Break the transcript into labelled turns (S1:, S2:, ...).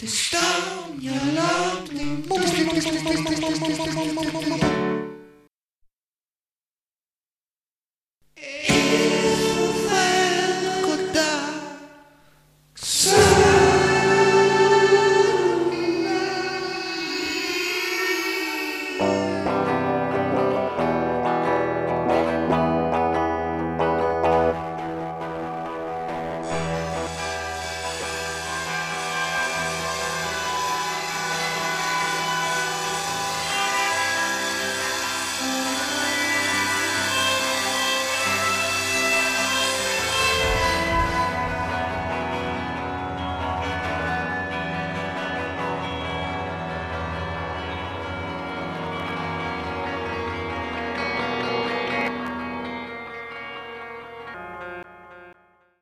S1: to stone your lovely